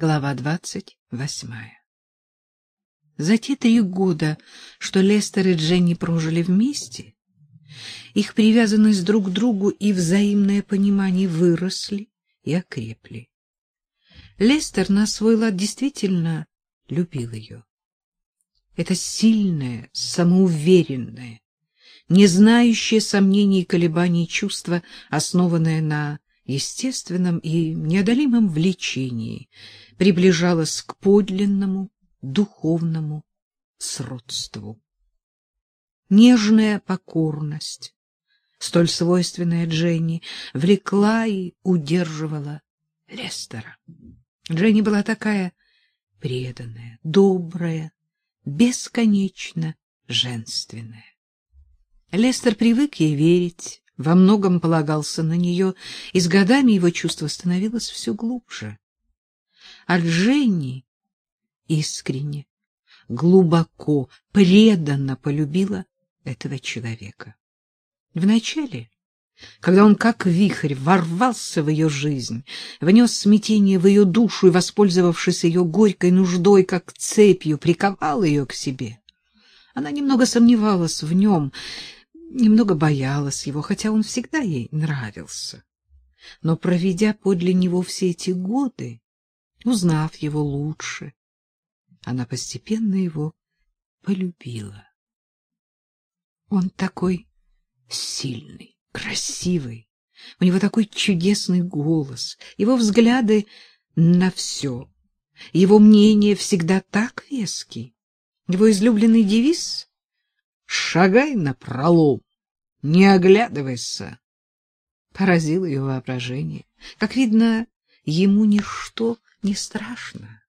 Глава двадцать восьмая. За те три года, что Лестер и Дженни прожили вместе, их привязанность друг к другу и взаимное понимание выросли и окрепли. Лестер на свой лад действительно любил ее. Это сильное, самоуверенное, не знающее сомнений и колебаний чувство, основанное на естественном и неодолимом влечении, приближалась к подлинному духовному сродству. Нежная покорность, столь свойственная Дженни, влекла и удерживала Лестера. Дженни была такая преданная, добрая, бесконечно женственная. Лестер привык ей верить, во многом полагался на нее, и с годами его чувство становилось все глубже. А Дженни искренне, глубоко, преданно полюбила этого человека. Вначале, когда он как вихрь ворвался в ее жизнь, внес смятение в ее душу и, воспользовавшись ее горькой нуждой, как цепью, приковал ее к себе, она немного сомневалась в нем, немного боялась его, хотя он всегда ей нравился. Но, проведя подле него все эти годы, узнав его лучше, она постепенно его полюбила. Он такой сильный, красивый, у него такой чудесный голос, его взгляды на все, его мнение всегда так веский, его излюбленный девиз Шагай на пролом, не оглядывайся. Поразило ее воображение. Как видно, ему ничто не страшно.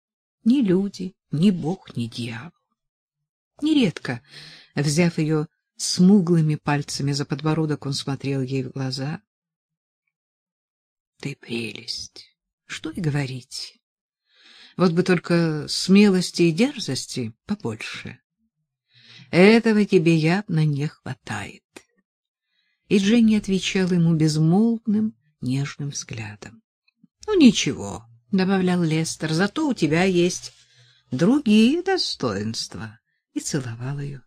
Ни люди, ни бог, ни дьявол. Нередко, взяв ее смуглыми пальцами за подбородок, он смотрел ей в глаза. — Ты прелесть! Что и говорить. Вот бы только смелости и дерзости побольше. Этого тебе явно не хватает. И Дженни отвечала ему безмолвным, нежным взглядом. — Ну, ничего, — добавлял Лестер, — зато у тебя есть другие достоинства. И целовал ее.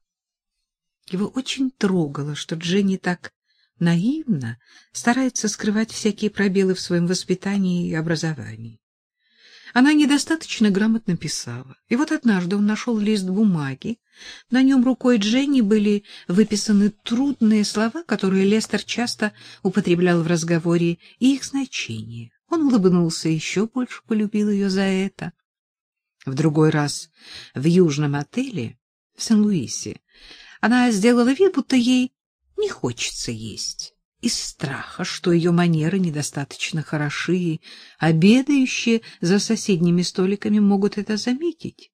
Его очень трогало, что Дженни так наивно старается скрывать всякие пробелы в своем воспитании и образовании. Она недостаточно грамотно писала. И вот однажды он нашел лист бумаги. На нем рукой Дженни были выписаны трудные слова, которые Лестер часто употреблял в разговоре, и их значение. Он улыбнулся и еще больше полюбил ее за это. В другой раз в южном отеле в Сен-Луисе она сделала вид, будто ей не хочется есть из страха, что ее манеры недостаточно хороши, и обедающие за соседними столиками могут это заметить.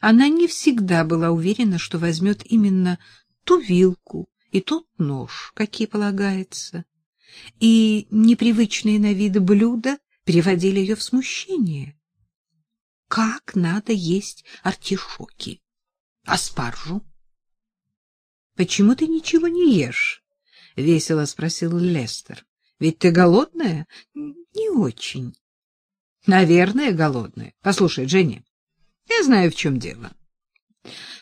Она не всегда была уверена, что возьмет именно ту вилку и тот нож, какие полагается, и непривычные на вид блюда приводили ее в смущение. Как надо есть артишоки? А Почему ты ничего не ешь? — весело спросил Лестер. — Ведь ты голодная? — Не очень. — Наверное, голодная. Послушай, Дженни, я знаю, в чем дело.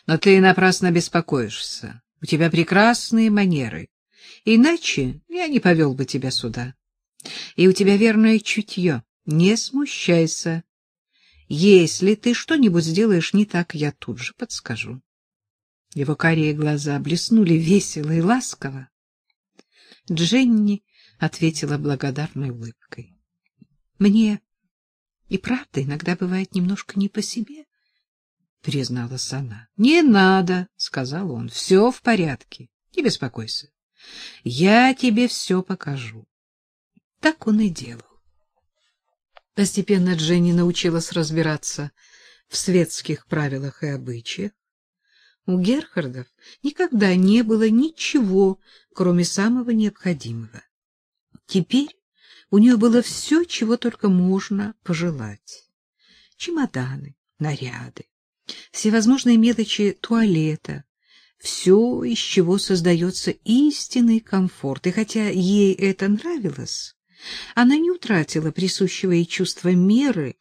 Но ты напрасно беспокоишься. У тебя прекрасные манеры. Иначе я не повел бы тебя сюда. И у тебя верное чутье. Не смущайся. Если ты что-нибудь сделаешь не так, я тут же подскажу. Его карие глаза блеснули весело и ласково. Дженни ответила благодарной улыбкой. — Мне и правда иногда бывает немножко не по себе, — призналась она. — Не надо, — сказал он, — все в порядке, не беспокойся. Я тебе все покажу. Так он и делал. Постепенно Дженни научилась разбираться в светских правилах и обычаях, у Герхардов никогда не было ничего, кроме самого необходимого. Теперь у нее было все, чего только можно пожелать. Чемоданы, наряды, всевозможные мелочи туалета, все, из чего создается истинный комфорт. И хотя ей это нравилось, она не утратила присущего ей чувства меры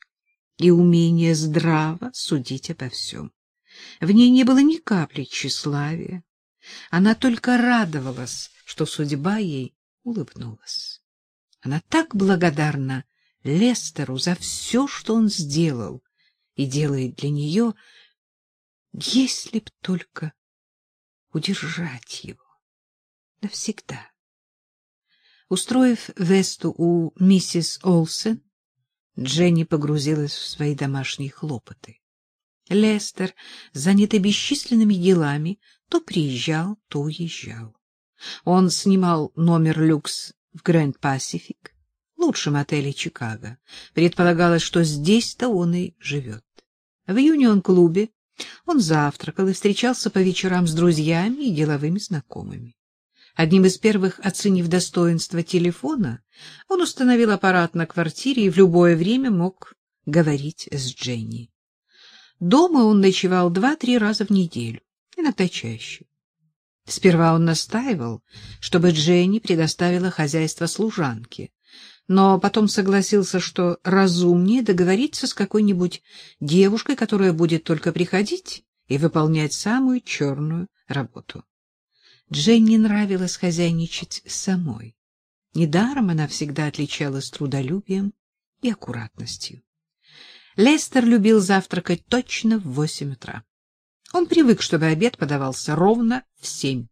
и умение здраво судить обо всем. В ней не было ни капли тщеславия. Она только радовалась, что судьба ей улыбнулась. Она так благодарна Лестеру за все, что он сделал и делает для нее, если б только удержать его навсегда. Устроив Весту у миссис Олсен, Дженни погрузилась в свои домашние хлопоты. Лестер, занятый бесчисленными делами, то приезжал, то уезжал. Он снимал номер люкс в Гранд Пасифик, лучшем отеле Чикаго. Предполагалось, что здесь-то он и живет. В юнион-клубе он завтракал и встречался по вечерам с друзьями и деловыми знакомыми. Одним из первых, оценив достоинство телефона, он установил аппарат на квартире и в любое время мог говорить с Дженни. Дома он ночевал два-три раза в неделю, иногда. Сперва он настаивал, чтобы Дженни предоставила хозяйство служанке, но потом согласился, что разумнее договориться с какой-нибудь девушкой, которая будет только приходить и выполнять самую черную работу. Дженни нравилось хозяйничать самой. Недаром она всегда отличалась трудолюбием и аккуратностью. Лестер любил завтракать точно в восемь утра. Он привык, чтобы обед подавался ровно в семь.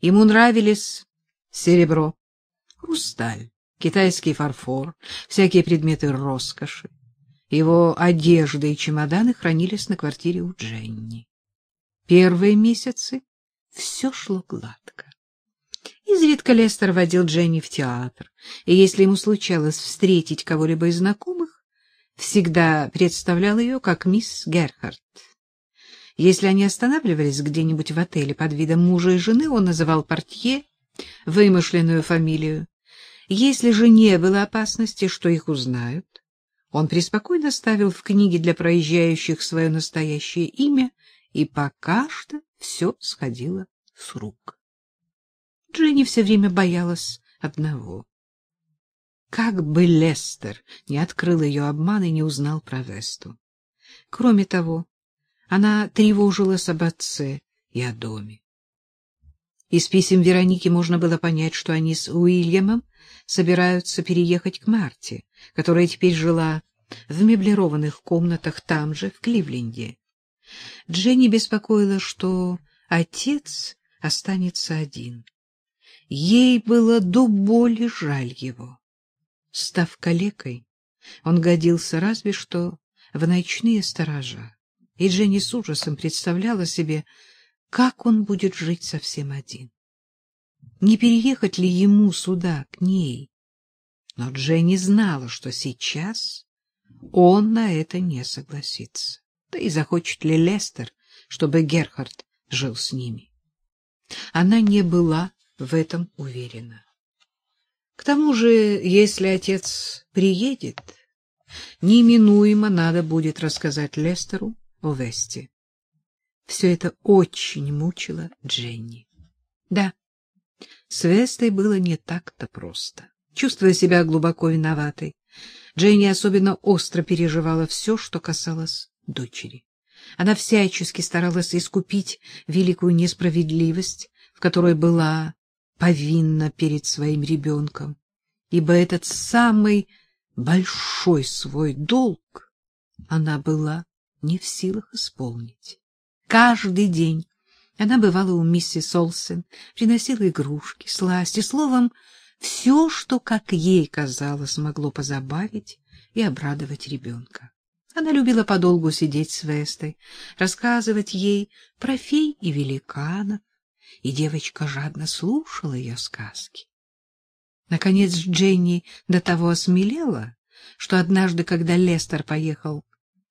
Ему нравились серебро, хрусталь, китайский фарфор, всякие предметы роскоши. Его одежда и чемоданы хранились на квартире у Дженни. Первые месяцы все шло гладко. Изредка Лестер водил Дженни в театр, и если ему случалось встретить кого-либо из знакомых, всегда представлял ее как мисс Герхард. Если они останавливались где-нибудь в отеле под видом мужа и жены, он называл портье вымышленную фамилию. Если же не было опасности, что их узнают, он преспокойно ставил в книге для проезжающих свое настоящее имя, и пока что все сходило с рук. Дженни все время боялась одного. Как бы Лестер не открыл ее обман и не узнал про Весту. Кроме того, она тревожилась об отце и о доме. Из писем Вероники можно было понять, что они с Уильямом собираются переехать к Марте, которая теперь жила в меблированных комнатах там же, в Кливленде. Дженни беспокоила, что отец останется один. Ей было до боли жаль его. Став калекой, он годился разве что в ночные сторожа и Дженни с ужасом представляла себе, как он будет жить совсем один. Не переехать ли ему сюда, к ней? Но Дженни знала, что сейчас он на это не согласится. Да и захочет ли Лестер, чтобы Герхард жил с ними? Она не была в этом уверена. К тому же, если отец приедет, неминуемо надо будет рассказать Лестеру о Весте. Все это очень мучило Дженни. Да, с Вестой было не так-то просто. Чувствуя себя глубоко виноватой, Дженни особенно остро переживала все, что касалось дочери. Она всячески старалась искупить великую несправедливость, в которой была повинна перед своим ребенком, ибо этот самый большой свой долг она была не в силах исполнить. Каждый день она бывала у миссис Олсен, приносила игрушки, сласти, словом, все, что, как ей казалось, могло позабавить и обрадовать ребенка. Она любила подолгу сидеть с Вестой, рассказывать ей про фей и великанов, и девочка жадно слушала ее сказки. Наконец Дженни до того осмелела, что однажды, когда Лестер поехал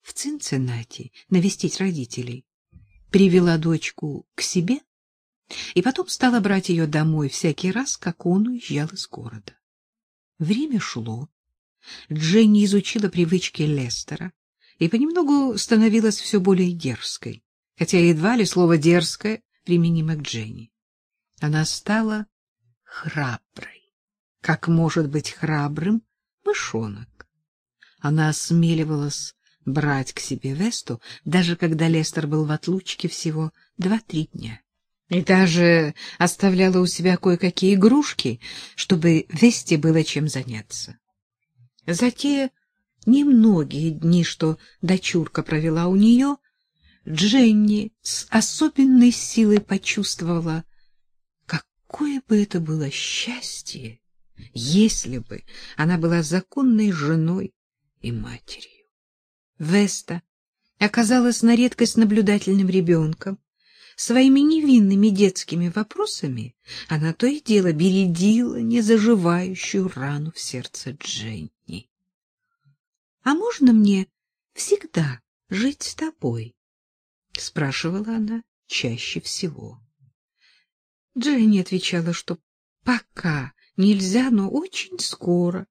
в Цинциннати навестить родителей, привела дочку к себе и потом стала брать ее домой всякий раз, как он уезжал из города. Время шло. Дженни изучила привычки Лестера и понемногу становилась все более дерзкой, хотя едва ли слово «дерзкое» применимо к Дженни. Она стала храброй, как может быть храбрым мышонок. Она осмеливалась брать к себе Весту, даже когда Лестер был в отлучке всего два-три дня. И даже оставляла у себя кое-какие игрушки, чтобы Весте было чем заняться. За те немногие дни, что дочурка провела у нее, Дженни с особенной силой почувствовала, какое бы это было счастье, если бы она была законной женой и матерью. Веста оказалась на редкость наблюдательным ребенком. Своими невинными детскими вопросами она то и дело бередила незаживающую рану в сердце Дженни. — А можно мне всегда жить с тобой? — спрашивала она чаще всего. Дженни отвечала, что пока нельзя, но очень скоро,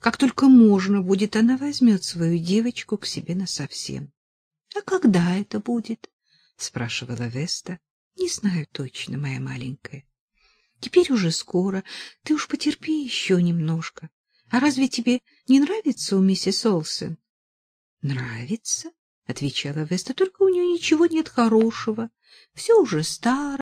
как только можно будет, она возьмет свою девочку к себе насовсем. — А когда это будет? — спрашивала Веста. — Не знаю точно, моя маленькая. Теперь уже скоро. Ты уж потерпи еще немножко. А разве тебе не нравится у миссис Олсен? — Нравится, — отвечала Веста, — только у нее ничего нет хорошего. Все уже старое.